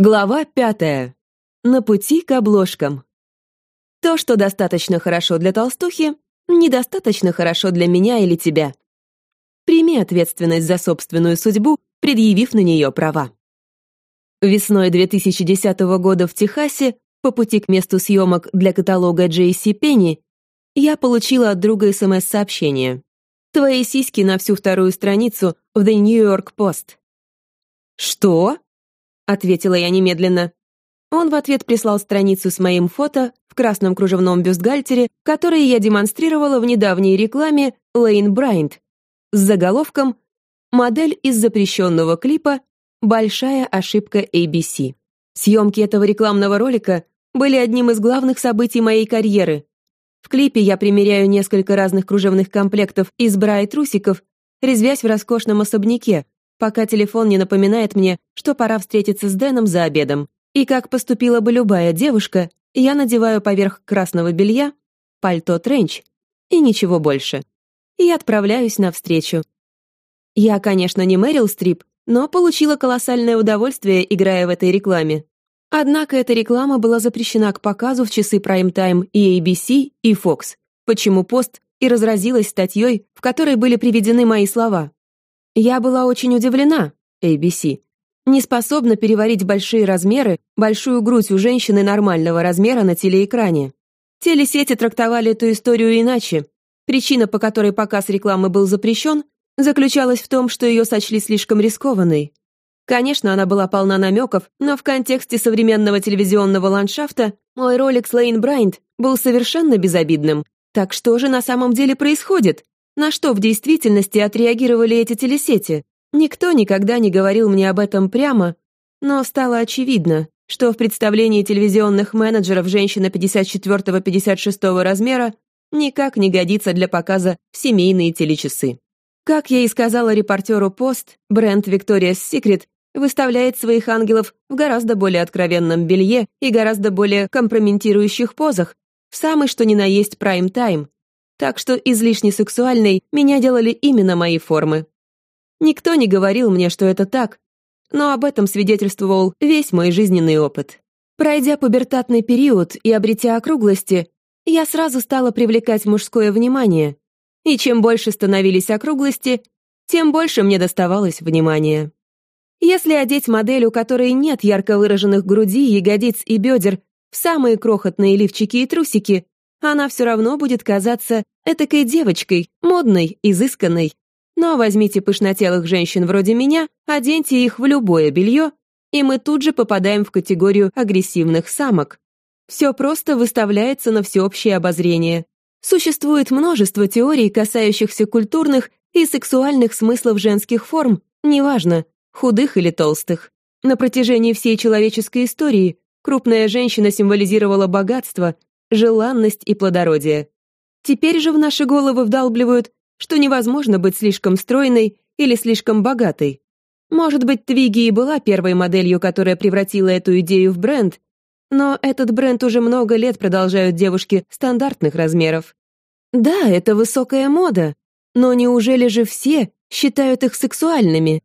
Глава пятая. На пути к обложкам. То, что достаточно хорошо для толстухи, недостаточно хорошо для меня или тебя. Прими ответственность за собственную судьбу, предъявив на нее права. Весной 2010 года в Техасе, по пути к месту съемок для каталога J.C. Пенни, я получила от друга СМС-сообщение. «Твои сиськи на всю вторую страницу в The New York Post». «Что?» Ответила я немедленно. Он в ответ прислал страницу с моим фото в красном кружевном бюстгальтере, который я демонстрировала в недавней рекламе Лейн Брайнт с заголовком «Модель из запрещенного клипа. Большая ошибка ABC». Съемки этого рекламного ролика были одним из главных событий моей карьеры. В клипе я примеряю несколько разных кружевных комплектов из бра и трусиков, резвясь в роскошном особняке, пока телефон не напоминает мне, что пора встретиться с Дэном за обедом. И как поступила бы любая девушка, я надеваю поверх красного белья пальто-тренч и ничего больше. И отправляюсь навстречу. Я, конечно, не Мэрил Стрип, но получила колоссальное удовольствие, играя в этой рекламе. Однако эта реклама была запрещена к показу в часы прайм-тайм и ABC, и Fox, почему пост и разразилась статьей, в которой были приведены мои слова. Я была очень удивлена, ABC. Не способна переварить большие размеры, большую грудь у женщины нормального размера на телеэкране. Телесети трактовали эту историю иначе. Причина, по которой показ рекламы был запрещен, заключалась в том, что ее сочли слишком рискованной. Конечно, она была полна намеков, но в контексте современного телевизионного ландшафта мой ролик с Лейн Брайнт был совершенно безобидным. Так что же на самом деле происходит? На что в действительности отреагировали эти телесети? Никто никогда не говорил мне об этом прямо, но стало очевидно, что в представлении телевизионных менеджеров женщина 54-56 размера никак не годится для показа в семейные телечасы. Как я и сказала репортеру «Пост», бренд Victoria's Secret выставляет своих ангелов в гораздо более откровенном белье и гораздо более компрометирующих позах, в самый что ни на есть прайм-тайм, так что излишне сексуальной меня делали именно мои формы. Никто не говорил мне, что это так, но об этом свидетельствовал весь мой жизненный опыт. Пройдя пубертатный период и обретя округлости, я сразу стала привлекать мужское внимание, и чем больше становились округлости, тем больше мне доставалось внимания. Если одеть модель, у которой нет ярко выраженных груди, ягодиц и бедер, в самые крохотные лифчики и трусики, она все равно будет казаться этакой девочкой, модной, изысканной. Но возьмите пышнотелых женщин вроде меня, оденьте их в любое белье, и мы тут же попадаем в категорию агрессивных самок. Все просто выставляется на всеобщее обозрение. Существует множество теорий, касающихся культурных и сексуальных смыслов женских форм, неважно, худых или толстых. На протяжении всей человеческой истории крупная женщина символизировала богатство, желанность и плодородие. Теперь же в наши головы вдалбливают, что невозможно быть слишком стройной или слишком богатой. Может быть, Твиги и была первой моделью, которая превратила эту идею в бренд, но этот бренд уже много лет продолжают девушки стандартных размеров. Да, это высокая мода, но неужели же все считают их сексуальными?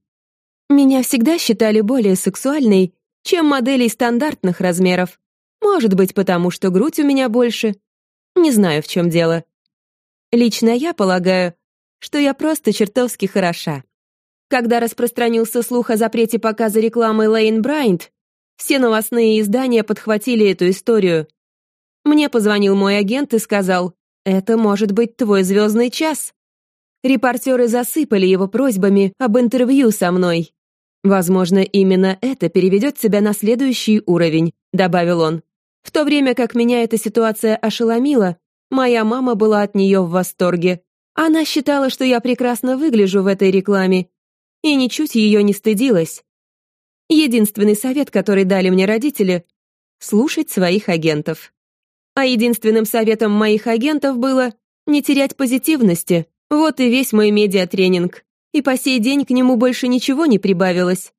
Меня всегда считали более сексуальной, чем моделей стандартных размеров. Может быть, потому что грудь у меня больше. Не знаю, в чем дело. Лично я полагаю, что я просто чертовски хороша. Когда распространился слух о запрете показа рекламы Лейн Брайнт, все новостные издания подхватили эту историю. Мне позвонил мой агент и сказал, «Это может быть твой звездный час». Репортеры засыпали его просьбами об интервью со мной. «Возможно, именно это переведет себя на следующий уровень», — добавил он. В то время как меня эта ситуация ошеломила, моя мама была от нее в восторге. Она считала, что я прекрасно выгляжу в этой рекламе, и ничуть ее не стыдилась. Единственный совет, который дали мне родители — слушать своих агентов. А единственным советом моих агентов было не терять позитивности. Вот и весь мой медиатренинг. И по сей день к нему больше ничего не прибавилось.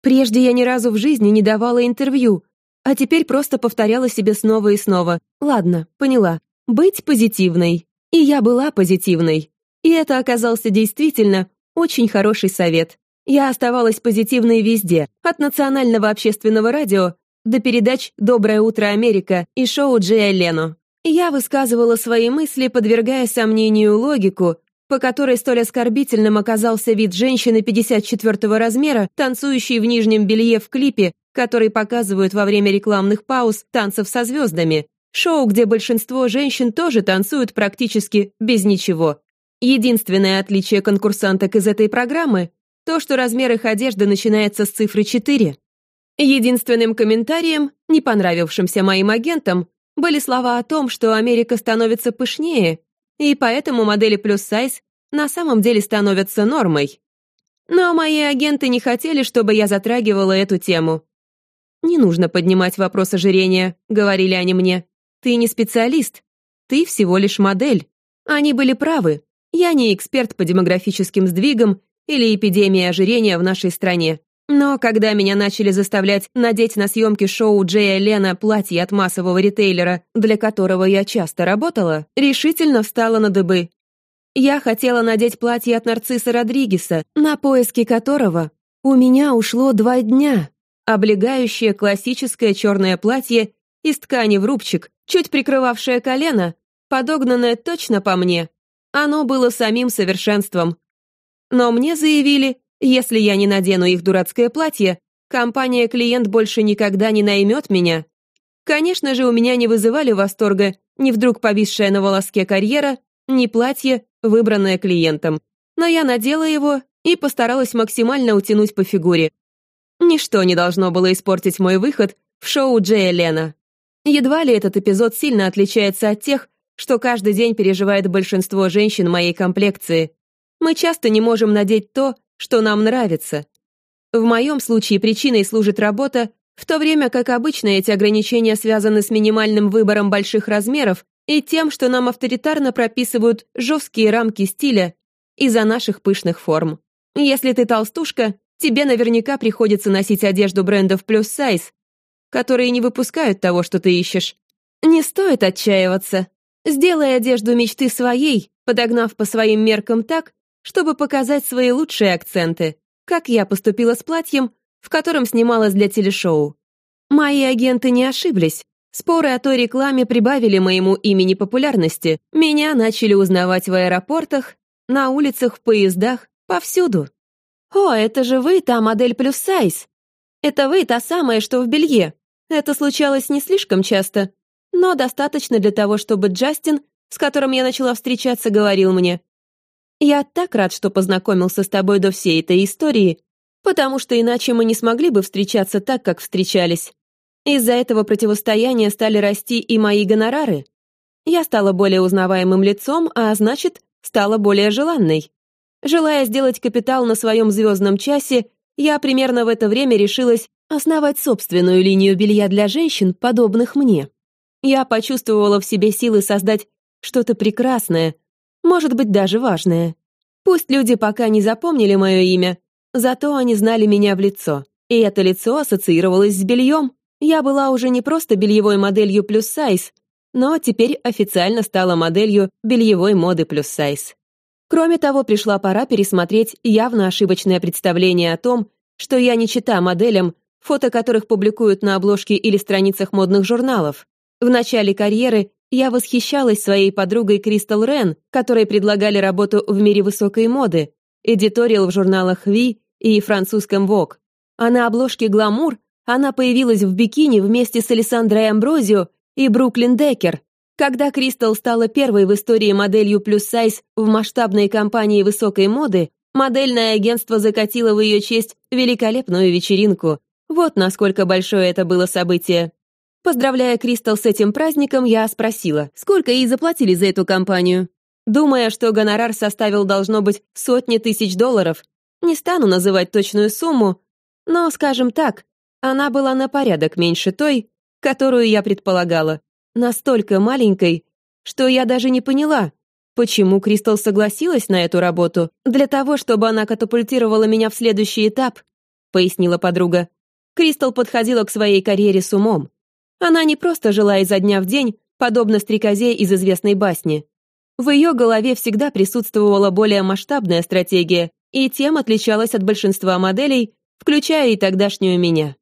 Прежде я ни разу в жизни не давала интервью, а теперь просто повторяла себе снова и снова. Ладно, поняла. Быть позитивной. И я была позитивной. И это оказался действительно очень хороший совет. Я оставалась позитивной везде, от национального общественного радио до передач «Доброе утро, Америка» и шоу Джея Лено. Я высказывала свои мысли, подвергая сомнению логику, по которой столь оскорбительным оказался вид женщины 54 размера, танцующей в нижнем белье в клипе, который показывают во время рекламных пауз танцев со звездами. Шоу, где большинство женщин тоже танцуют практически без ничего. Единственное отличие конкурсанток из этой программы – то, что размер их одежды начинается с цифры 4. Единственным комментарием, не понравившимся моим агентам, были слова о том, что Америка становится пышнее, и поэтому модели плюс сайз на самом деле становятся нормой. Но мои агенты не хотели, чтобы я затрагивала эту тему. «Не нужно поднимать вопрос ожирения», — говорили они мне. «Ты не специалист. Ты всего лишь модель». Они были правы. Я не эксперт по демографическим сдвигам или эпидемии ожирения в нашей стране. Но когда меня начали заставлять надеть на съемки шоу Джея Лена платье от массового ритейлера, для которого я часто работала, решительно встала на дыбы. Я хотела надеть платье от Нарцисса Родригеса, на поиски которого у меня ушло два дня. Облегающее классическое черное платье из ткани в рубчик, чуть прикрывавшее колено, подогнанное точно по мне. Оно было самим совершенством. Но мне заявили, если я не надену их дурацкое платье, компания-клиент больше никогда не наймет меня. Конечно же, у меня не вызывали восторга ни вдруг повисшая на волоске карьера, ни платье, выбранное клиентом. Но я надела его и постаралась максимально утянуть по фигуре. Ничто не должно было испортить мой выход в шоу Джея Лена. Едва ли этот эпизод сильно отличается от тех, что каждый день переживает большинство женщин моей комплекции. Мы часто не можем надеть то, что нам нравится. В моем случае причиной служит работа, в то время как обычно эти ограничения связаны с минимальным выбором больших размеров и тем, что нам авторитарно прописывают жесткие рамки стиля из-за наших пышных форм. Если ты толстушка, тебе наверняка приходится носить одежду брендов плюс сайз, которые не выпускают того, что ты ищешь. Не стоит отчаиваться. Сделай одежду мечты своей, подогнав по своим меркам так, чтобы показать свои лучшие акценты, как я поступила с платьем, в котором снималась для телешоу. Мои агенты не ошиблись. Споры о той рекламе прибавили моему имени популярности. Меня начали узнавать в аэропортах, на улицах, в поездах, повсюду. «О, это же вы, та модель плюс сайз! Это вы, та самая, что в белье!» Это случалось не слишком часто, но достаточно для того, чтобы Джастин, с которым я начала встречаться, говорил мне, я так рад, что познакомился с тобой до всей этой истории, потому что иначе мы не смогли бы встречаться так, как встречались. Из-за этого противостояния стали расти и мои гонорары. Я стала более узнаваемым лицом, а значит, стала более желанной. Желая сделать капитал на своем звездном часе, я примерно в это время решилась основать собственную линию белья для женщин, подобных мне. Я почувствовала в себе силы создать что-то прекрасное, может быть, даже важное. Пусть люди пока не запомнили мое имя, зато они знали меня в лицо, и это лицо ассоциировалось с бельем. Я была уже не просто бельевой моделью плюс сайз, но теперь официально стала моделью бельевой моды плюс сайз. Кроме того, пришла пора пересмотреть явно ошибочное представление о том, что я не чита моделям, фото которых публикуют на обложке или страницах модных журналов. В начале карьеры я восхищалась своей подругой Кристал Рен, которой предлагали работу в мире высокой моды, эдиториал в журналах Ви и французском Vogue. А на обложке «Гламур» она появилась в бикини вместе с Александрой Амброзио и Бруклин Деккер. Когда Кристал стала первой в истории моделью плюс сайз в масштабной кампании высокой моды, модельное агентство закатило в ее честь великолепную вечеринку. Вот насколько большое это было событие. Поздравляя Кристал с этим праздником, я спросила, сколько ей заплатили за эту компанию. Думая, что гонорар составил должно быть сотни тысяч долларов, не стану называть точную сумму, но, скажем так, она была на порядок меньше той, которую я предполагала, настолько маленькой, что я даже не поняла, почему Кристал согласилась на эту работу, для того, чтобы она катапультировала меня в следующий этап, пояснила подруга. Кристал подходила к своей карьере с умом. Она не просто жила изо дня в день, подобно стрекозе из известной басни. В ее голове всегда присутствовала более масштабная стратегия, и тем отличалась от большинства моделей, включая и тогдашнюю меня.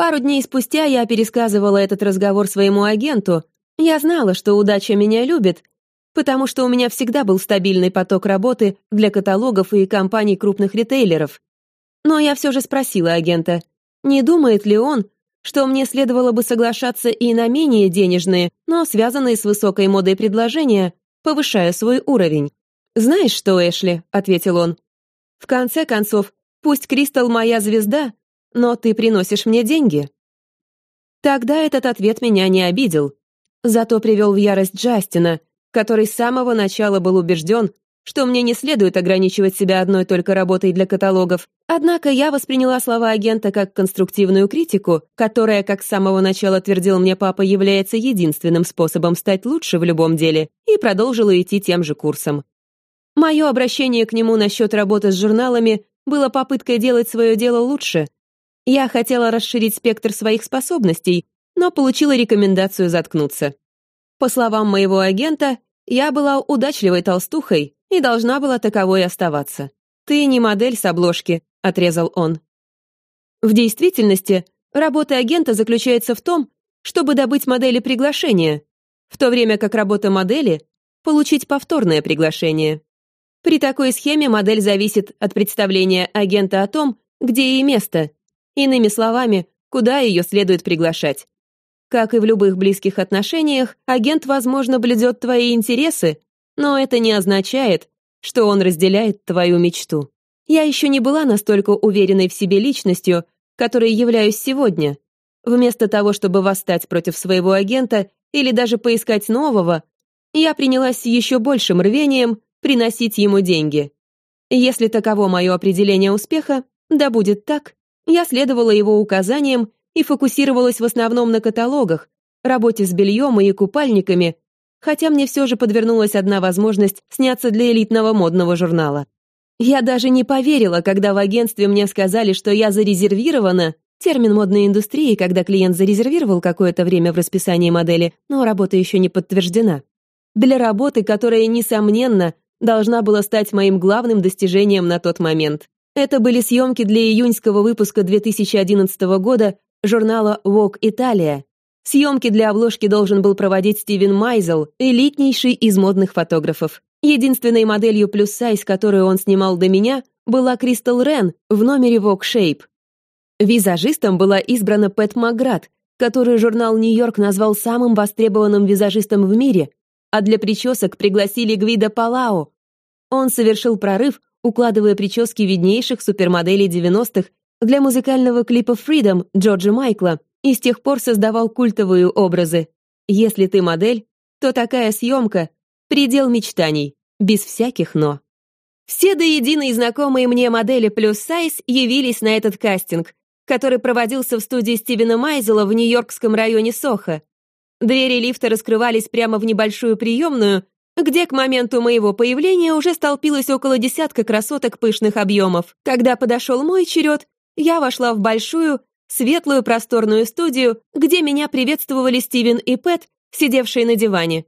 Пару дней спустя я пересказывала этот разговор своему агенту. Я знала, что удача меня любит, потому что у меня всегда был стабильный поток работы для каталогов и компаний крупных ритейлеров. Но я все же спросила агента, не думает ли он, что мне следовало бы соглашаться и на менее денежные, но связанные с высокой модой предложения, повышая свой уровень. «Знаешь что, Эшли?» — ответил он. «В конце концов, пусть Кристал моя звезда, но ты приносишь мне деньги». Тогда этот ответ меня не обидел, зато привел в ярость Джастина, который с самого начала был убежден, что мне не следует ограничивать себя одной только работой для каталогов. Однако я восприняла слова агента как конструктивную критику, которая, как с самого начала твердил мне папа, является единственным способом стать лучше в любом деле, и продолжила идти тем же курсом. Мое обращение к нему насчет работы с журналами было попыткой делать свое дело лучше. Я хотела расширить спектр своих способностей, но получила рекомендацию заткнуться. По словам моего агента, я была удачливой толстухой и должна была таковой оставаться. «Ты не модель с обложки», — отрезал он. В действительности, работа агента заключается в том, чтобы добыть модели приглашения, в то время как работа модели — получить повторное приглашение. При такой схеме модель зависит от представления агента о том, где ей место, иными словами, куда ее следует приглашать. Как и в любых близких отношениях, агент, возможно, бледет твои интересы, но это не означает, что он разделяет твою мечту. Я еще не была настолько уверенной в себе личностью, которой являюсь сегодня. Вместо того, чтобы восстать против своего агента или даже поискать нового, я принялась еще большим рвением приносить ему деньги. Если таково мое определение успеха, да будет так, я следовала его указаниям и фокусировалась в основном на каталогах, работе с бельем и купальниками, хотя мне все же подвернулась одна возможность сняться для элитного модного журнала. Я даже не поверила, когда в агентстве мне сказали, что я зарезервирована, термин модной индустрии, когда клиент зарезервировал какое-то время в расписании модели, но работа еще не подтверждена. Для работы, которая, несомненно, должна была стать моим главным достижением на тот момент. Это были съемки для июньского выпуска 2011 года журнала Vogue Италия. Съемки для обложки должен был проводить Стивен Майзел, элитнейший из модных фотографов. Единственной моделью плюс-сайз, которую он снимал до меня, была Кристал Рен в номере Vogue Shape. Визажистом была избрана Пэт Маград, которую журнал «Нью-Йорк» назвал самым востребованным визажистом в мире, а для причесок пригласили Гвида Палао. Он совершил прорыв, укладывая прически виднейших супермоделей 90-х для музыкального клипа «Freedom» Джорджа Майкла и с тех пор создавал культовые образы. Если ты модель, то такая съемка — предел мечтаний, без всяких «но». Все до единой знакомые мне модели плюс сайз явились на этот кастинг, который проводился в студии Стивена Майзела в нью-йоркском районе Сохо. Двери лифта раскрывались прямо в небольшую приемную, где к моменту моего появления уже столпилось около десятка красоток пышных объемов. Когда подошел мой черед, я вошла в большую, светлую просторную студию, где меня приветствовали Стивен и Пэт, сидевшие на диване.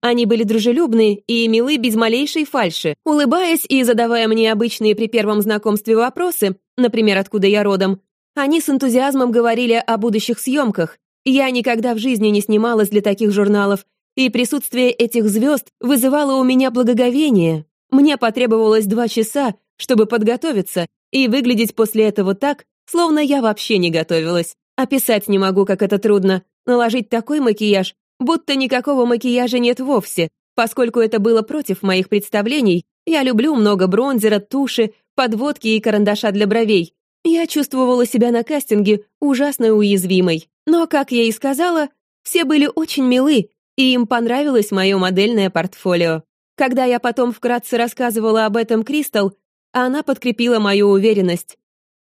Они были дружелюбны и милы без малейшей фальши, улыбаясь и задавая мне обычные при первом знакомстве вопросы, например, откуда я родом. Они с энтузиазмом говорили о будущих съемках. Я никогда в жизни не снималась для таких журналов, и присутствие этих звезд вызывало у меня благоговение. Мне потребовалось два часа, чтобы подготовиться, и выглядеть после этого так, словно я вообще не готовилась. Описать не могу, как это трудно. Наложить такой макияж, будто никакого макияжа нет вовсе, поскольку это было против моих представлений. Я люблю много бронзера, туши, подводки и карандаша для бровей. Я чувствовала себя на кастинге ужасно уязвимой. Но, как я и сказала, все были очень милы, и им понравилось мое модельное портфолио. Когда я потом вкратце рассказывала об этом Кристал, она подкрепила мою уверенность.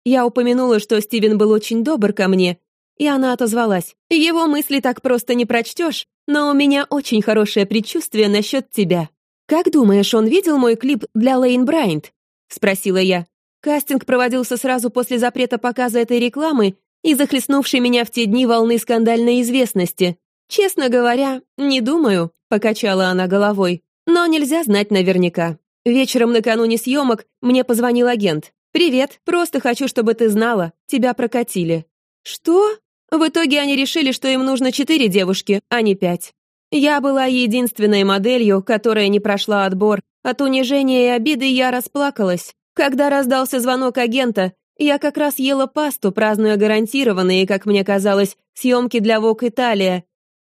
Я упомянула, что Стивен был очень добр ко мне, и она отозвалась. «Его мысли так просто не прочтешь, но у меня очень хорошее предчувствие насчет тебя». «Как думаешь, он видел мой клип для Лейн Брайант?» — спросила я. Кастинг проводился сразу после запрета показа этой рекламы и захлестнувшей меня в те дни волны скандальной известности. «Честно говоря, не думаю», — покачала она головой. «Но нельзя знать наверняка». Вечером накануне съемок мне позвонил агент. «Привет, просто хочу, чтобы ты знала, тебя прокатили». «Что?» В итоге они решили, что им нужно четыре девушки, а не пять. Я была единственной моделью, которая не прошла отбор. От унижения и обиды я расплакалась. Когда раздался звонок агента, я как раз ела пасту, празднуя гарантированные, как мне казалось, съемки для Вок Италия.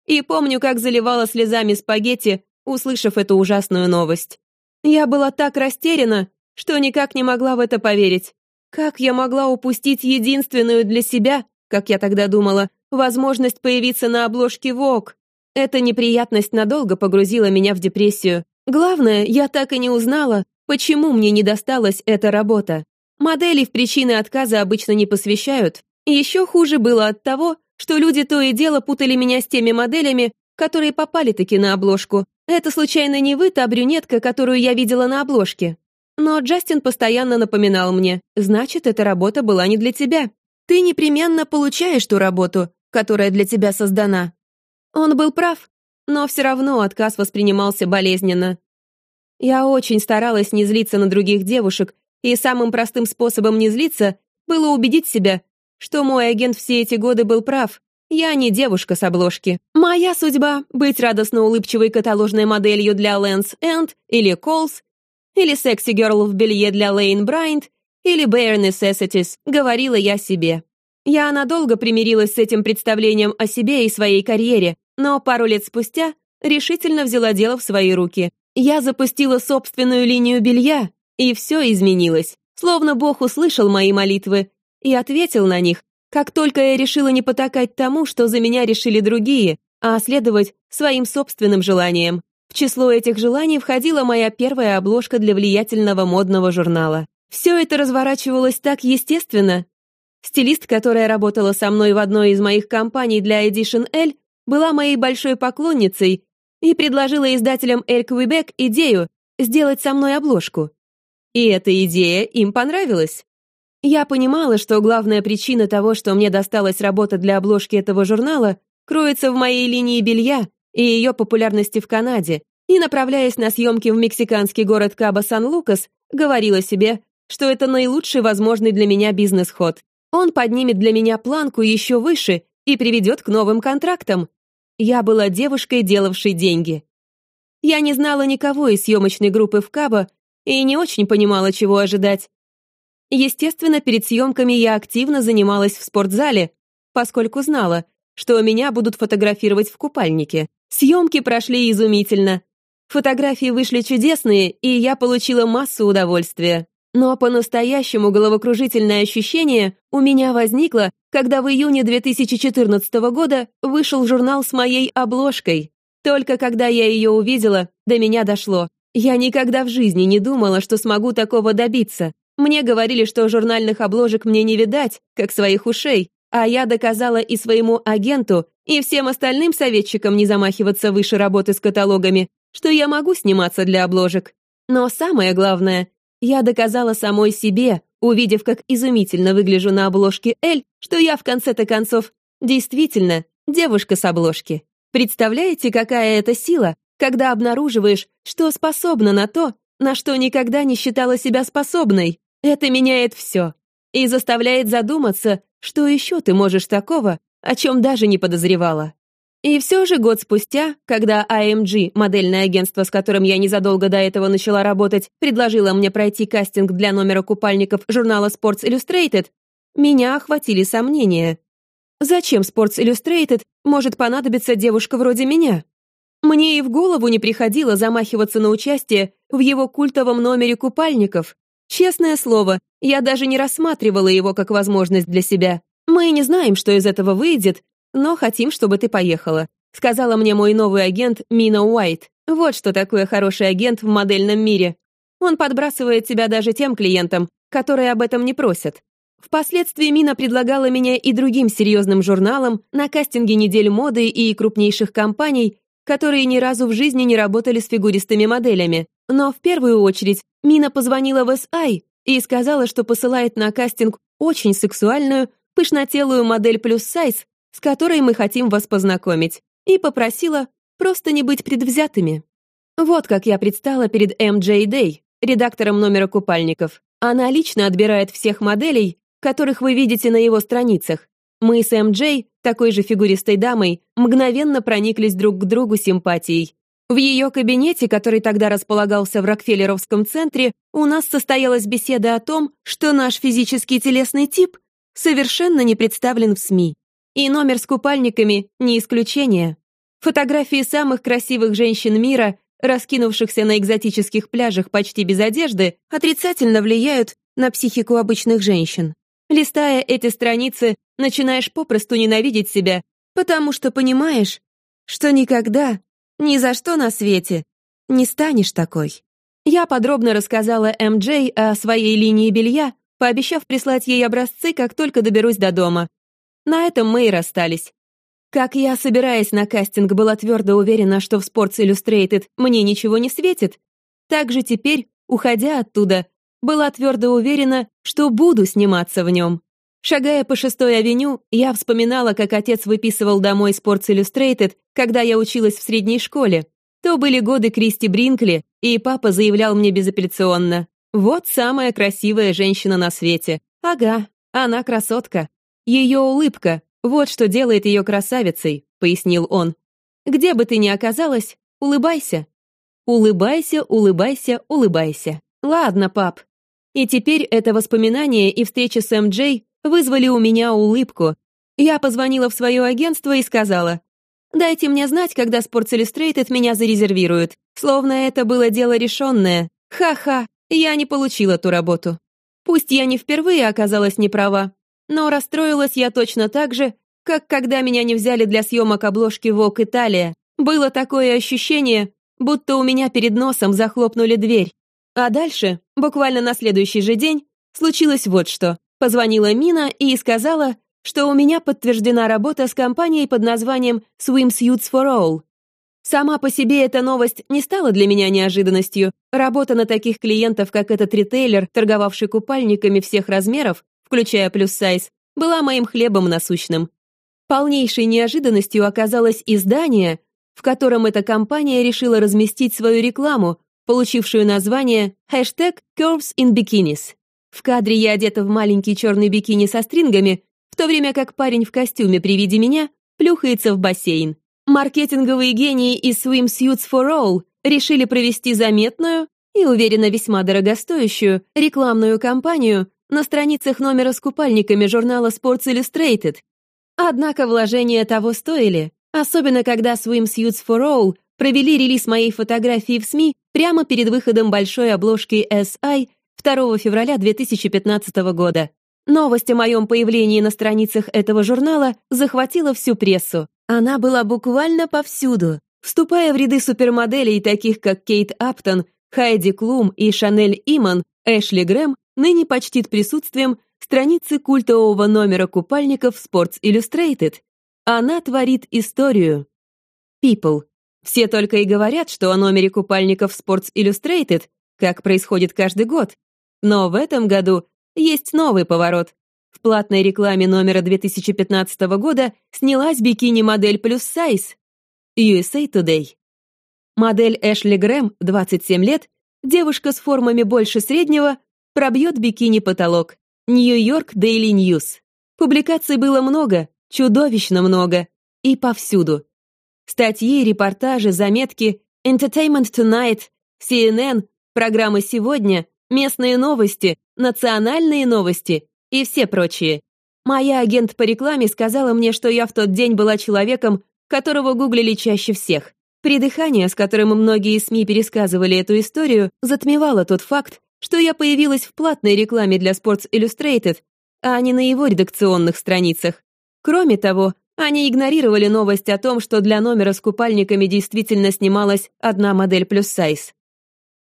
И помню, как заливала слезами спагетти, услышав эту ужасную новость. Я была так растеряна, что никак не могла в это поверить. Как я могла упустить единственную для себя, как я тогда думала, возможность появиться на обложке Вок? Эта неприятность надолго погрузила меня в депрессию. Главное, я так и не узнала, почему мне не досталась эта работа. Модели в причины отказа обычно не посвящают. Еще хуже было от того, что люди то и дело путали меня с теми моделями, которые попали-таки на обложку. Это случайно не вы, та брюнетка, которую я видела на обложке? Но Джастин постоянно напоминал мне, значит, эта работа была не для тебя. Ты непременно получаешь ту работу, которая для тебя создана. Он был прав, но все равно отказ воспринимался болезненно. Я очень старалась не злиться на других девушек, и самым простым способом не злиться было убедить себя, что мой агент все эти годы был прав. Я не девушка с обложки. Моя судьба — быть радостно улыбчивой каталожной моделью для Lens End или Coles, или секси-герл в белье для Лейн Брайнд, или Bare Necessities, говорила я себе. Я надолго примирилась с этим представлением о себе и своей карьере, но пару лет спустя решительно взяла дело в свои руки. Я запустила собственную линию белья, и все изменилось. Словно Бог услышал мои молитвы и ответил на них, как только я решила не потакать тому, что за меня решили другие, а следовать своим собственным желаниям. В число этих желаний входила моя первая обложка для влиятельного модного журнала. Все это разворачивалось так естественно. Стилист, которая работала со мной в одной из моих компаний для Edition L, была моей большой поклонницей и предложила издателям Эль Квебек идею сделать со мной обложку. И эта идея им понравилась. Я понимала, что главная причина того, что мне досталась работа для обложки этого журнала, кроется в моей линии белья и ее популярности в Канаде, и, направляясь на съемки в мексиканский город Кабо-Сан-Лукас, говорила себе, что это наилучший возможный для меня бизнес-ход. Он поднимет для меня планку еще выше и приведет к новым контрактам. Я была девушкой, делавшей деньги. Я не знала никого из съемочной группы в Кабо и не очень понимала, чего ожидать. Естественно, перед съемками я активно занималась в спортзале, поскольку знала, что меня будут фотографировать в купальнике. Съемки прошли изумительно. Фотографии вышли чудесные, и я получила массу удовольствия. Но по-настоящему головокружительное ощущение у меня возникло, когда в июне 2014 года вышел журнал с моей обложкой. Только когда я ее увидела, до меня дошло. Я никогда в жизни не думала, что смогу такого добиться. Мне говорили, что журнальных обложек мне не видать, как своих ушей, а я доказала и своему агенту, и всем остальным советчикам не замахиваться выше работы с каталогами, что я могу сниматься для обложек. Но самое главное, я доказала самой себе, увидев, как изумительно выгляжу на обложке «Эль», что я в конце-то концов действительно девушка с обложки. Представляете, какая это сила, когда обнаруживаешь, что способна на то, на что никогда не считала себя способной? Это меняет все и заставляет задуматься, что еще ты можешь такого, о чем даже не подозревала. И все же год спустя, когда AMG, модельное агентство, с которым я незадолго до этого начала работать, предложило мне пройти кастинг для номера купальников журнала Sports Illustrated, меня охватили сомнения. Зачем Sports Illustrated может понадобиться девушка вроде меня? Мне и в голову не приходило замахиваться на участие в его культовом номере купальников. Честное слово, я даже не рассматривала его как возможность для себя. Мы не знаем, что из этого выйдет, но хотим, чтобы ты поехала», сказала мне мой новый агент Мина Уайт. Вот что такое хороший агент в модельном мире. Он подбрасывает тебя даже тем клиентам, которые об этом не просят. Впоследствии Мина предлагала меня и другим серьезным журналам на кастинге недель моды и крупнейших компаний, которые ни разу в жизни не работали с фигуристыми моделями. Но в первую очередь Мина позвонила в SI и сказала, что посылает на кастинг очень сексуальную, пышнотелую модель плюс сайз с которой мы хотим вас познакомить, и попросила просто не быть предвзятыми. Вот как я предстала перед MJ Day, редактором номера купальников. Она лично отбирает всех моделей, которых вы видите на его страницах. Мы с МД, такой же фигуристой дамой, мгновенно прониклись друг к другу симпатией. В ее кабинете, который тогда располагался в Рокфеллеровском центре, у нас состоялась беседа о том, что наш физический телесный тип совершенно не представлен в СМИ. И номер с купальниками — не исключение. Фотографии самых красивых женщин мира, раскинувшихся на экзотических пляжах почти без одежды, отрицательно влияют на психику обычных женщин. Листая эти страницы, начинаешь попросту ненавидеть себя, потому что понимаешь, что никогда ни за что на свете не станешь такой. Я подробно рассказала МД о своей линии белья, пообещав прислать ей образцы, как только доберусь до дома. На этом мы и расстались. Как я, собираясь на кастинг, была твердо уверена, что в Sports Illustrated мне ничего не светит, так же теперь, уходя оттуда, была твердо уверена, что буду сниматься в нем. Шагая по шестой авеню, я вспоминала, как отец выписывал домой Sports Illustrated, когда я училась в средней школе. То были годы Кристи Бринкли, и папа заявлял мне безапелляционно. «Вот самая красивая женщина на свете. Ага, она красотка. Ее улыбка, вот что делает ее красавицей», — пояснил он. «Где бы ты ни оказалась, улыбайся. Улыбайся, улыбайся, улыбайся. Ладно, пап». И теперь это воспоминание и встреча с МД вызвали у меня улыбку. Я позвонила в свое агентство и сказала, «Дайте мне знать, когда Sports Illustrated меня зарезервируют». Словно это было дело решенное. Ха-ха, я не получила ту работу. Пусть я не впервые оказалась неправа, но расстроилась я точно так же, как когда меня не взяли для съемок обложки Vogue Италия. Было такое ощущение, будто у меня перед носом захлопнули дверь. А дальше, буквально на следующий же день, случилось вот что. Позвонила Мина и сказала, что у меня подтверждена работа с компанией под названием Swimsuits for All. Сама по себе эта новость не стала для меня неожиданностью. Работа на таких клиентов, как этот ритейлер, торговавший купальниками всех размеров, включая плюс-сайз, была моим хлебом насущным. Полнейшей неожиданностью оказалось издание, в котором эта компания решила разместить свою рекламу, получившую название хэштег Curves in Bikinis. В кадре я одета в маленький черный бикини со стрингами, в то время как парень в костюме при виде меня плюхается в бассейн. Маркетинговые гении из Swimsuits for All решили провести заметную и, уверенно, весьма дорогостоящую рекламную кампанию на страницах номера с купальниками журнала Sports Illustrated. Однако вложения того стоили, особенно когда Swimsuits for All провели релиз моей фотографии в СМИ прямо перед выходом большой обложки SI 2 февраля 2015 года. Новость о моем появлении на страницах этого журнала захватила всю прессу. Она была буквально повсюду. Вступая в ряды супермоделей, таких как Кейт Аптон, Хайди Клум и Шанель Иман, Эшли Грэм ныне почтит присутствием страницы культового номера купальников Sports Illustrated. Она творит историю. People. Все только и говорят, что о номере купальников Sports Illustrated, как происходит каждый год. Но в этом году есть новый поворот. В платной рекламе номера 2015 года снялась бикини-модель плюс сайз USA Today. Модель Эшли Грэм, 27 лет, девушка с формами больше среднего, пробьет бикини-потолок. Нью-Йорк Daily News. Публикаций было много, чудовищно много. И повсюду. Статьи, репортажи, заметки, Entertainment Tonight, CNN, программы «Сегодня», местные новости, национальные новости и все прочие. Моя агент по рекламе сказала мне, что я в тот день была человеком, которого гуглили чаще всех. Придыхание, с которым многие СМИ пересказывали эту историю, затмевало тот факт, что я появилась в платной рекламе для Sports Illustrated, а не на его редакционных страницах. Кроме того, они игнорировали новость о том, что для номера с купальниками действительно снималась одна модель плюс сайз.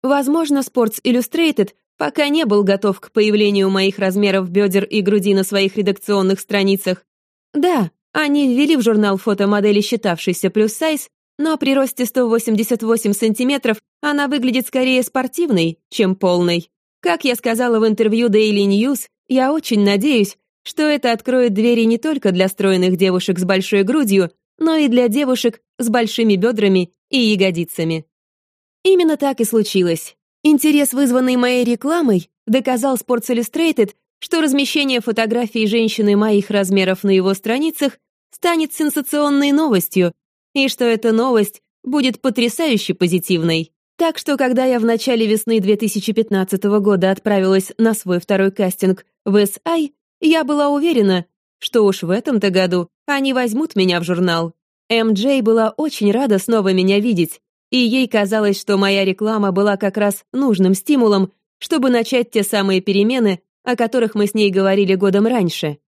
Возможно, Sports Illustrated пока не был готов к появлению моих размеров бедер и груди на своих редакционных страницах. Да, они ввели в журнал фотомодели, считавшийся плюс сайз, но при росте 188 сантиметров она выглядит скорее спортивной, чем полной. Как я сказала в интервью Daily News, я очень надеюсь, что это откроет двери не только для стройных девушек с большой грудью, но и для девушек с большими бедрами и ягодицами. Именно так и случилось. Интерес, вызванный моей рекламой, доказал Sports Illustrated, что размещение фотографий женщины моих размеров на его страницах станет сенсационной новостью, и что эта новость будет потрясающе позитивной. Так что, когда я в начале весны 2015 года отправилась на свой второй кастинг в SI, я была уверена, что уж в этом-то году они возьмут меня в журнал. МД была очень рада снова меня видеть, и ей казалось, что моя реклама была как раз нужным стимулом, чтобы начать те самые перемены, о которых мы с ней говорили годом раньше.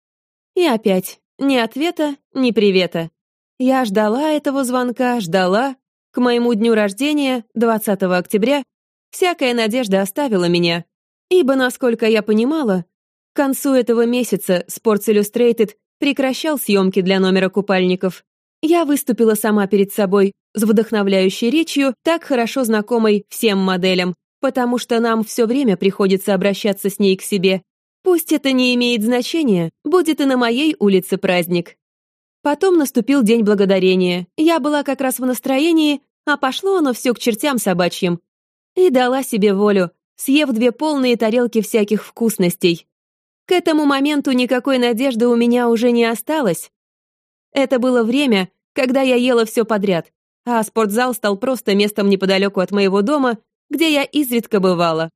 И опять, ни ответа, ни привета. Я ждала этого звонка, ждала. К моему дню рождения, 20 октября, всякая надежда оставила меня, ибо, насколько я понимала, к концу этого месяца Sports Illustrated прекращал съемки для номера купальников. Я выступила сама перед собой с вдохновляющей речью, так хорошо знакомой всем моделям, потому что нам все время приходится обращаться с ней к себе. Пусть это не имеет значения, будет и на моей улице праздник. Потом наступил День Благодарения. Я была как раз в настроении, а пошло оно все к чертям собачьим. И дала себе волю, съев две полные тарелки всяких вкусностей. К этому моменту никакой надежды у меня уже не осталось. Это было время, когда я ела все подряд, а спортзал стал просто местом неподалеку от моего дома, где я изредка бывала.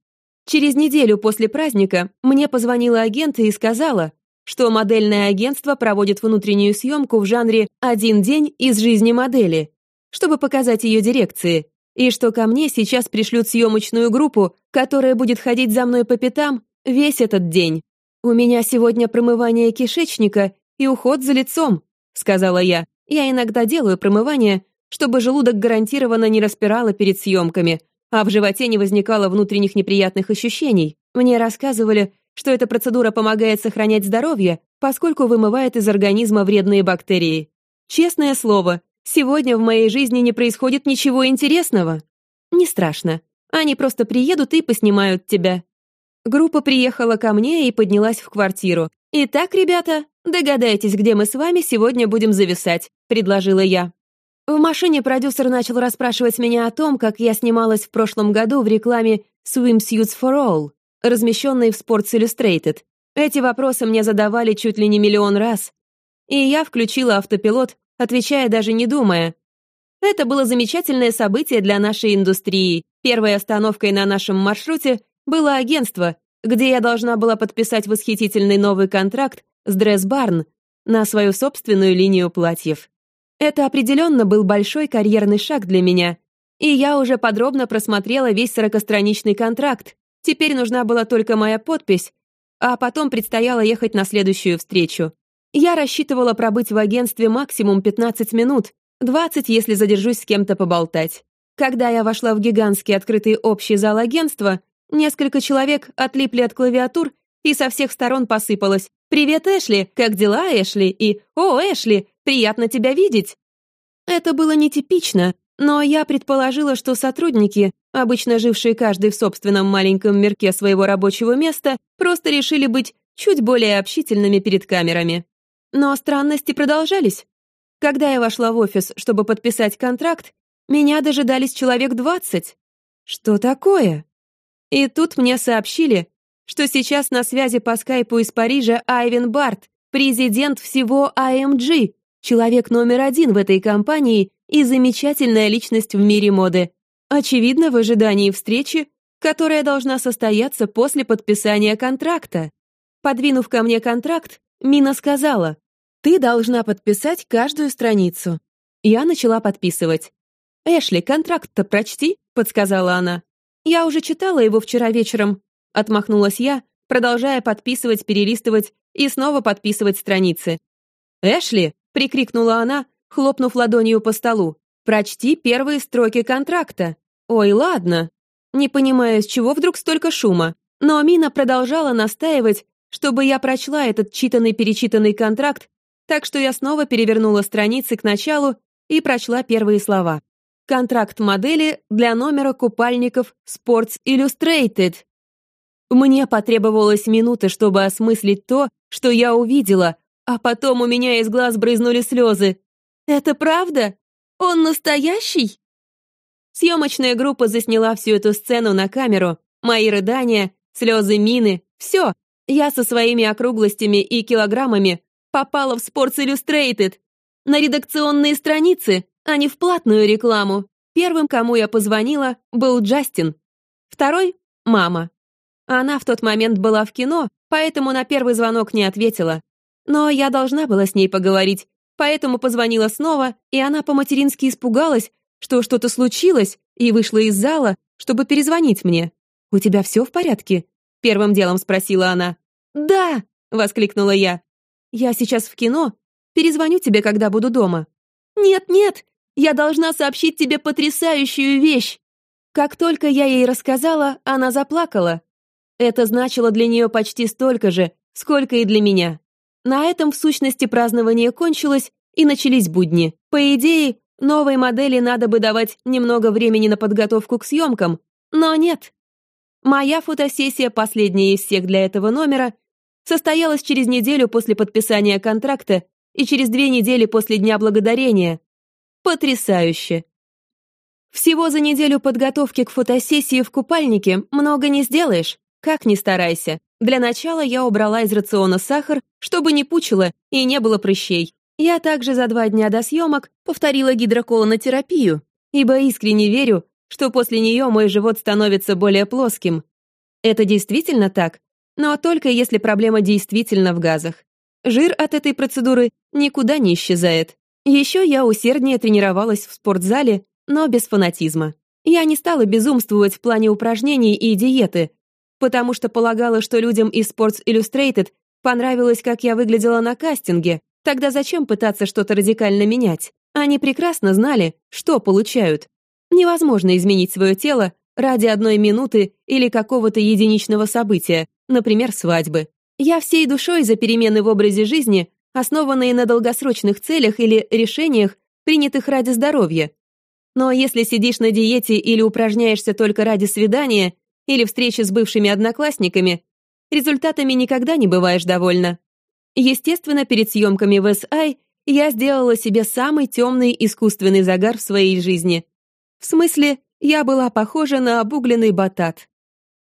Через неделю после праздника мне позвонила агент и сказала, что модельное агентство проводит внутреннюю съемку в жанре «Один день из жизни модели», чтобы показать ее дирекции, и что ко мне сейчас пришлют съемочную группу, которая будет ходить за мной по пятам весь этот день. «У меня сегодня промывание кишечника и уход за лицом», — сказала я. «Я иногда делаю промывание, чтобы желудок гарантированно не распирало перед съемками, а в животе не возникало внутренних неприятных ощущений. Мне рассказывали, что эта процедура помогает сохранять здоровье, поскольку вымывает из организма вредные бактерии. Честное слово, сегодня в моей жизни не происходит ничего интересного. Не страшно. Они просто приедут и поснимают тебя. Группа приехала ко мне и поднялась в квартиру. «Итак, ребята, догадайтесь, где мы с вами сегодня будем зависать», — предложила я. В машине продюсер начал расспрашивать меня о том, как я снималась в прошлом году в рекламе Swimsuits for All, размещенной в Sports Illustrated. Эти вопросы мне задавали чуть ли не миллион раз. И я включила автопилот, отвечая даже не думая. Это было замечательное событие для нашей индустрии. Первой остановкой на нашем маршруте было агентство, где я должна была подписать восхитительный новый контракт с Дресс Барн на свою собственную линию платьев. Это определенно был большой карьерный шаг для меня, и я уже подробно просмотрела весь сорокастраничный контракт. Теперь нужна была только моя подпись, а потом предстояло ехать на следующую встречу. Я рассчитывала пробыть в агентстве максимум 15 минут, 20, если задержусь с кем-то поболтать. Когда я вошла в гигантский открытый общий зал агентства, Несколько человек отлипли от клавиатур, и со всех сторон посыпалось «Привет, Эшли! Как дела, Эшли?» и «О, Эшли! Приятно тебя видеть!» Это было нетипично, но я предположила, что сотрудники, обычно жившие каждый в собственном маленьком мирке своего рабочего места, просто решили быть чуть более общительными перед камерами. Но странности продолжались. Когда я вошла в офис, чтобы подписать контракт, меня дожидались человек двадцать. Что такое? И тут мне сообщили, что сейчас на связи по скайпу из Парижа Айвен Барт, президент всего AMG, человек номер один в этой компании и замечательная личность в мире моды. Очевидно, в ожидании встречи, которая должна состояться после подписания контракта. Подвинув ко мне контракт, Мина сказала, «Ты должна подписать каждую страницу». Я начала подписывать. «Эшли, контракт-то прочти», — подсказала она. «Я уже читала его вчера вечером», — отмахнулась я, продолжая подписывать, перелистывать и снова подписывать страницы. «Эшли!» — прикрикнула она, хлопнув ладонью по столу. «Прочти первые строки контракта». «Ой, ладно». Не понимая, с чего вдруг столько шума. Но Мина продолжала настаивать, чтобы я прочла этот читанный-перечитанный контракт, так что я снова перевернула страницы к началу и прочла первые слова. Контракт модели для номера купальников Sports Illustrated. Мне потребовалась минута, чтобы осмыслить то, что я увидела, а потом у меня из глаз брызнули слезы. «Это правда? Он настоящий?» Съемочная группа засняла всю эту сцену на камеру. Мои рыдания, слезы мины, все. Я со своими округлостями и килограммами попала в Sports Illustrated. На редакционные страницы, а не в платную рекламу. Первым, кому я позвонила, был Джастин. Второй — мама. Она в тот момент была в кино, поэтому на первый звонок не ответила. Но я должна была с ней поговорить, поэтому позвонила снова, и она по-матерински испугалась, что что-то случилось, и вышла из зала, чтобы перезвонить мне. «У тебя все в порядке?» — первым делом спросила она. «Да!» — воскликнула я. «Я сейчас в кино. Перезвоню тебе, когда буду дома». «Нет-нет, я должна сообщить тебе потрясающую вещь!» Как только я ей рассказала, она заплакала. Это значило для нее почти столько же, сколько и для меня. На этом, в сущности, празднование кончилось, и начались будни. По идее, новой модели надо бы давать немного времени на подготовку к съемкам, но нет. Моя фотосессия, последняя из всех для этого номера, состоялась через неделю после подписания контракта и через две недели после Дня Благодарения. Потрясающе! Всего за неделю подготовки к фотосессии в купальнике много не сделаешь, как ни старайся. Для начала я убрала из рациона сахар, чтобы не пучило и не было прыщей. Я также за два дня до съемок повторила гидроколонотерапию, ибо искренне верю, что после нее мой живот становится более плоским. Это действительно так, но только если проблема действительно в газах. Жир от этой процедуры никуда не исчезает. Еще я усерднее тренировалась в спортзале, но без фанатизма. Я не стала безумствовать в плане упражнений и диеты, потому что полагала, что людям из Sports Illustrated понравилось, как я выглядела на кастинге, тогда зачем пытаться что-то радикально менять? Они прекрасно знали, что получают. Невозможно изменить свое тело ради одной минуты или какого-то единичного события, например, свадьбы. Я всей душой за перемены в образе жизни, основанные на долгосрочных целях или решениях, принятых ради здоровья. Но если сидишь на диете или упражняешься только ради свидания, или встречи с бывшими одноклассниками, результатами никогда не бываешь довольна. Естественно, перед съемками в SI я сделала себе самый темный искусственный загар в своей жизни. В смысле, я была похожа на обугленный батат.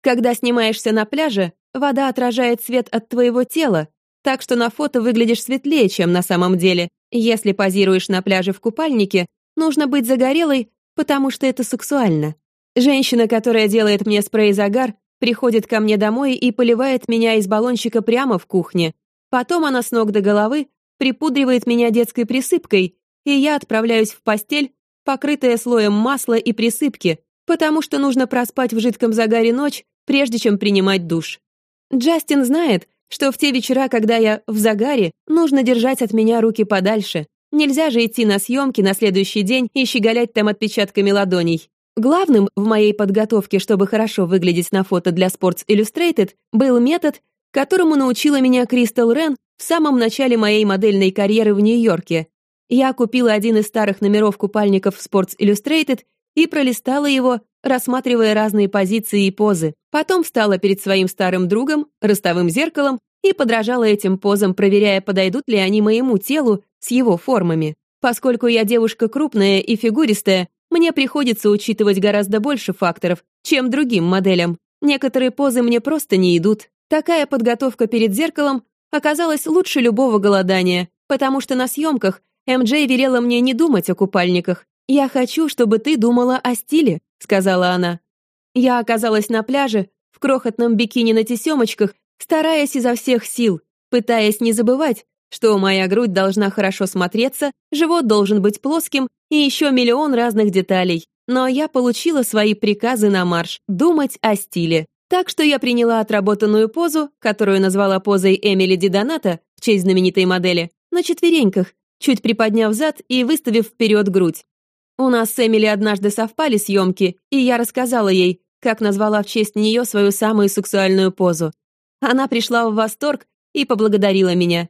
Когда снимаешься на пляже, вода отражает свет от твоего тела, так что на фото выглядишь светлее, чем на самом деле. Если позируешь на пляже в купальнике, нужно быть загорелой, потому что это сексуально. Женщина, которая делает мне спрей-загар, приходит ко мне домой и поливает меня из баллончика прямо в кухне. Потом она с ног до головы припудривает меня детской присыпкой, и я отправляюсь в постель, покрытая слоем масла и присыпки, потому что нужно проспать в жидком загаре ночь, прежде чем принимать душ. Джастин знает, что в те вечера, когда я в загаре, нужно держать от меня руки подальше. Нельзя же идти на съемки на следующий день и щеголять там отпечатками ладоней. Главным в моей подготовке, чтобы хорошо выглядеть на фото для Sports Illustrated, был метод, которому научила меня Кристал Рен в самом начале моей модельной карьеры в Нью-Йорке. Я купила один из старых номеров купальников Sports Illustrated и пролистала его, рассматривая разные позиции и позы. Потом встала перед своим старым другом, ростовым зеркалом, и подражала этим позам, проверяя, подойдут ли они моему телу с его формами. Поскольку я девушка крупная и фигуристая, мне приходится учитывать гораздо больше факторов, чем другим моделям. Некоторые позы мне просто не идут. Такая подготовка перед зеркалом оказалась лучше любого голодания, потому что на съемках МД велела мне не думать о купальниках. «Я хочу, чтобы ты думала о стиле», — сказала она. Я оказалась на пляже, в крохотном бикини на тесемочках, стараясь изо всех сил, пытаясь не забывать, что моя грудь должна хорошо смотреться, живот должен быть плоским и еще миллион разных деталей. Но я получила свои приказы на марш думать о стиле. Так что я приняла отработанную позу, которую назвала позой Эмили Дидоната в честь знаменитой модели, на четвереньках, чуть приподняв зад и выставив вперед грудь. У нас с Эмили однажды совпали съемки, и я рассказала ей, как назвала в честь нее свою самую сексуальную позу. Она пришла в восторг и поблагодарила меня.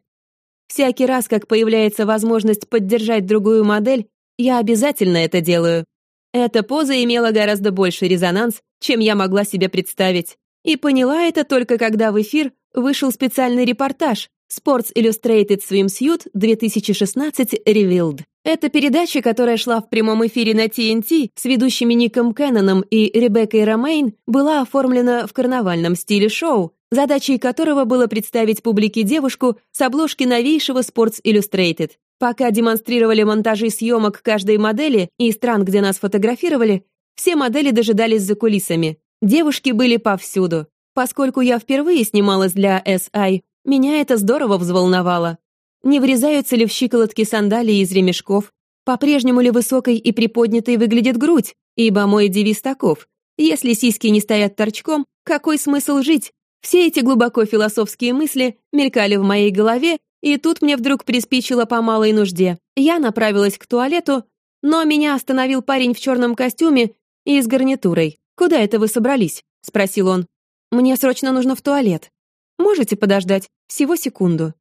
Всякий раз, как появляется возможность поддержать другую модель, я обязательно это делаю. Эта поза имела гораздо больший резонанс, чем я могла себе представить. И поняла это только когда в эфир вышел специальный репортаж Sports Illustrated Swimsuit 2016 Revealed. Эта передача, которая шла в прямом эфире на TNT с ведущими Ником Кенноном и Ребеккой Ромейн, была оформлена в карнавальном стиле шоу, задачей которого было представить публике девушку с обложки новейшего Sports Illustrated. Пока демонстрировали монтажи съемок каждой модели и стран, где нас фотографировали, все модели дожидались за кулисами. Девушки были повсюду. Поскольку я впервые снималась для SI, меня это здорово взволновало. Не врезаются ли в щиколотки сандалии из ремешков? По-прежнему ли высокой и приподнятой выглядит грудь? Ибо мой девиз таков. Если сиськи не стоят торчком, какой смысл жить? Все эти глубоко философские мысли мелькали в моей голове, и тут мне вдруг приспичило по малой нужде. Я направилась к туалету, но меня остановил парень в черном костюме и с гарнитурой. «Куда это вы собрались?» — спросил он. «Мне срочно нужно в туалет. Можете подождать? Всего секунду».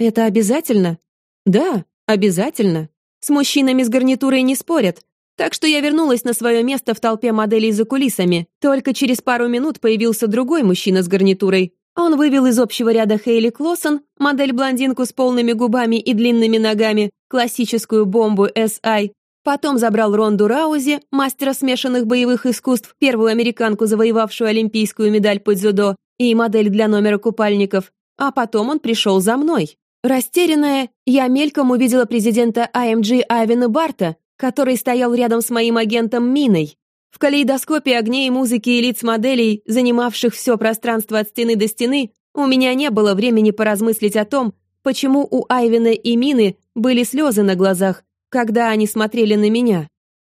«Это обязательно?» «Да, обязательно. С мужчинами с гарнитурой не спорят. Так что я вернулась на свое место в толпе моделей за кулисами. Только через пару минут появился другой мужчина с гарнитурой. Он вывел из общего ряда Хейли Клоссон, модель-блондинку с полными губами и длинными ногами, классическую бомбу SI, Потом забрал Ронду Раузи, мастера смешанных боевых искусств, первую американку, завоевавшую олимпийскую медаль по дзюдо, и модель для номера купальников. А потом он пришел за мной. Растерянная, я мельком увидела президента AMG а Айвена Барта, который стоял рядом с моим агентом Миной. В калейдоскопе огней музыки и лиц моделей, занимавших все пространство от стены до стены, у меня не было времени поразмыслить о том, почему у Айвена и Мины были слезы на глазах, когда они смотрели на меня.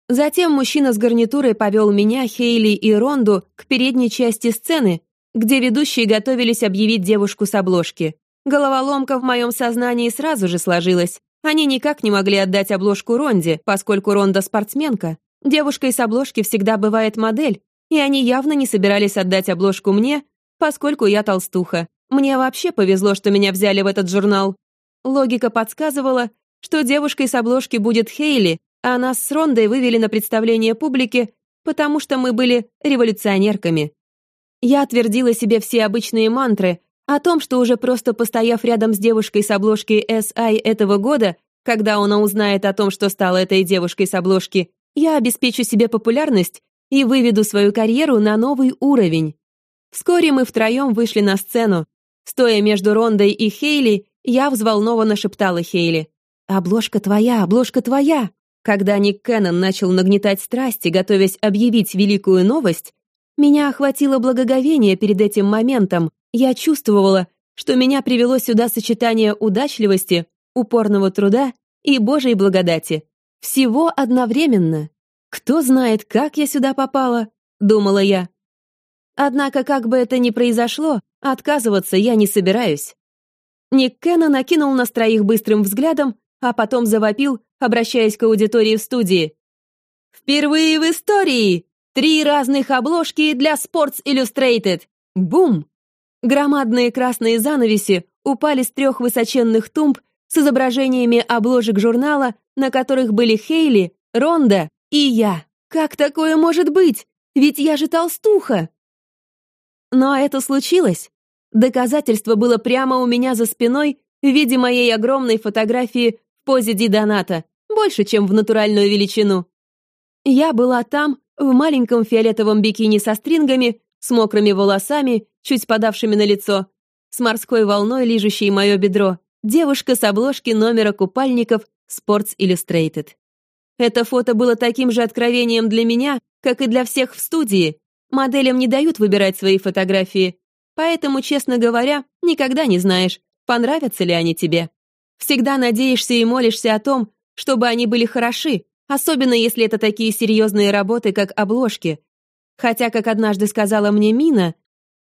Затем мужчина с гарнитурой повел меня, Хейли и Ронду к передней части сцены, где ведущие готовились объявить девушку с обложки. Головоломка в моем сознании сразу же сложилась. Они никак не могли отдать обложку Ронде, поскольку Ронда спортсменка. Девушкой с обложки всегда бывает модель, и они явно не собирались отдать обложку мне, поскольку я толстуха. Мне вообще повезло, что меня взяли в этот журнал. Логика подсказывала, что девушкой с обложки будет Хейли, а нас с Рондой вывели на представление публики, потому что мы были революционерками. Я твердила себе все обычные мантры, о том, что уже просто постояв рядом с девушкой с обложки SI этого года, когда она узнает о том, что стала этой девушкой с обложки, я обеспечу себе популярность и выведу свою карьеру на новый уровень. Вскоре мы втроем вышли на сцену. Стоя между Рондой и Хейли, я взволнованно шептала Хейли. «Обложка твоя, обложка твоя!» Когда Ник Кеннон начал нагнетать страсти, готовясь объявить великую новость, меня охватило благоговение перед этим моментом, я чувствовала, что меня привело сюда сочетание удачливости, упорного труда и Божьей благодати. Всего одновременно. Кто знает, как я сюда попала, думала я. Однако, как бы это ни произошло, отказываться я не собираюсь. Ник Кеннон накинул нас троих быстрым взглядом, а потом завопил, обращаясь к аудитории в студии. «Впервые в истории! Три разных обложки для Sports Illustrated! Бум!» Громадные красные занавеси упали с трех высоченных тумб с изображениями обложек журнала, на которых были Хейли, Ронда и я. Как такое может быть? Ведь я же толстуха! Но это случилось. Доказательство было прямо у меня за спиной в виде моей огромной фотографии в позе Ди больше, чем в натуральную величину. Я была там, в маленьком фиолетовом бикини со стрингами, с мокрыми волосами, чуть спадавшими на лицо, с морской волной, лижущей мое бедро, девушка с обложки номера купальников Sports Illustrated. Это фото было таким же откровением для меня, как и для всех в студии. Моделям не дают выбирать свои фотографии, поэтому, честно говоря, никогда не знаешь, понравятся ли они тебе. Всегда надеешься и молишься о том, чтобы они были хороши, особенно если это такие серьезные работы, как обложки, Хотя, как однажды сказала мне Мина,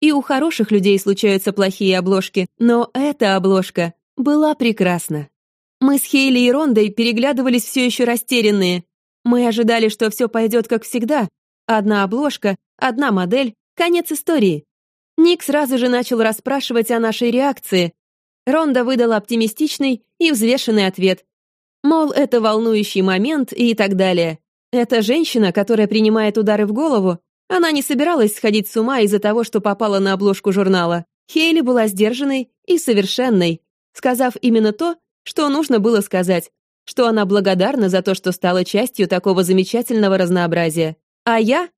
и у хороших людей случаются плохие обложки, но эта обложка была прекрасна. Мы с Хейли и Рондой переглядывались все еще растерянные. Мы ожидали, что все пойдет как всегда. Одна обложка, одна модель, конец истории. Ник сразу же начал расспрашивать о нашей реакции. Ронда выдала оптимистичный и взвешенный ответ. Мол, это волнующий момент и так далее. Это женщина, которая принимает удары в голову, она не собиралась сходить с ума из-за того, что попала на обложку журнала. Хейли была сдержанной и совершенной, сказав именно то, что нужно было сказать. что она благодарна за то, что стала частью такого замечательного разнообразия. А я?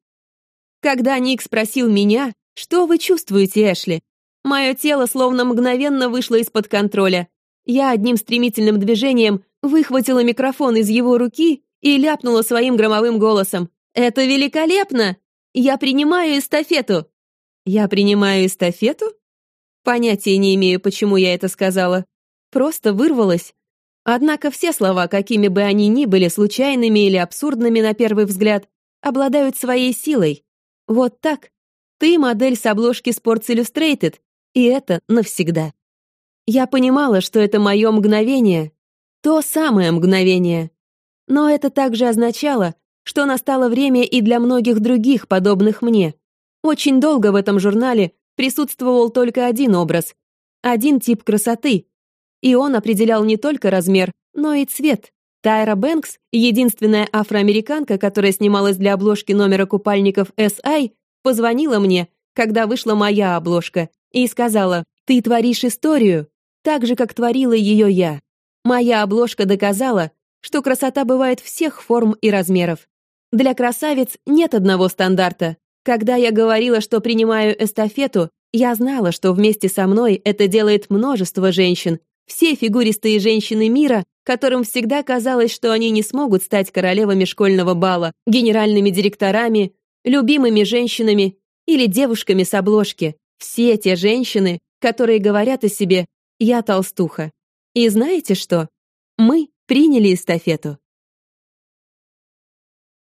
Когда Ник спросил меня, что вы чувствуете, Эшли, мое тело словно мгновенно вышло из-под контроля. Я одним стремительным движением выхватила микрофон из его руки и ляпнула своим громовым голосом. «Это великолепно! Я принимаю эстафету!» «Я принимаю эстафету?» Понятия не имею, почему я это сказала. Просто вырвалась. Однако все слова, какими бы они ни были случайными или абсурдными на первый взгляд, обладают своей силой. Вот так. Ты модель с обложки Sports Illustrated, и это навсегда. Я понимала, что это мое мгновение, то самое мгновение. Но это также означало, что настало время и для многих других, подобных мне. Очень долго в этом журнале присутствовал только один образ, один тип красоты, и он определял не только размер, но и цвет. Тайра Бэнкс, единственная афроамериканка, которая снималась для обложки номера купальников SI, позвонила мне, когда вышла моя обложка, и сказала, «Ты творишь историю, так же, как творила ее я». Моя обложка доказала, что красота бывает всех форм и размеров. Для красавиц нет одного стандарта. Когда я говорила, что принимаю эстафету, я знала, что вместе со мной это делает множество женщин, все фигуристые женщины мира, которым всегда казалось, что они не смогут стать королевами школьного бала, генеральными директорами, любимыми женщинами или девушками с обложки. Все те женщины, которые говорят о себе «я толстуха». И знаете что? Мы приняли эстафету.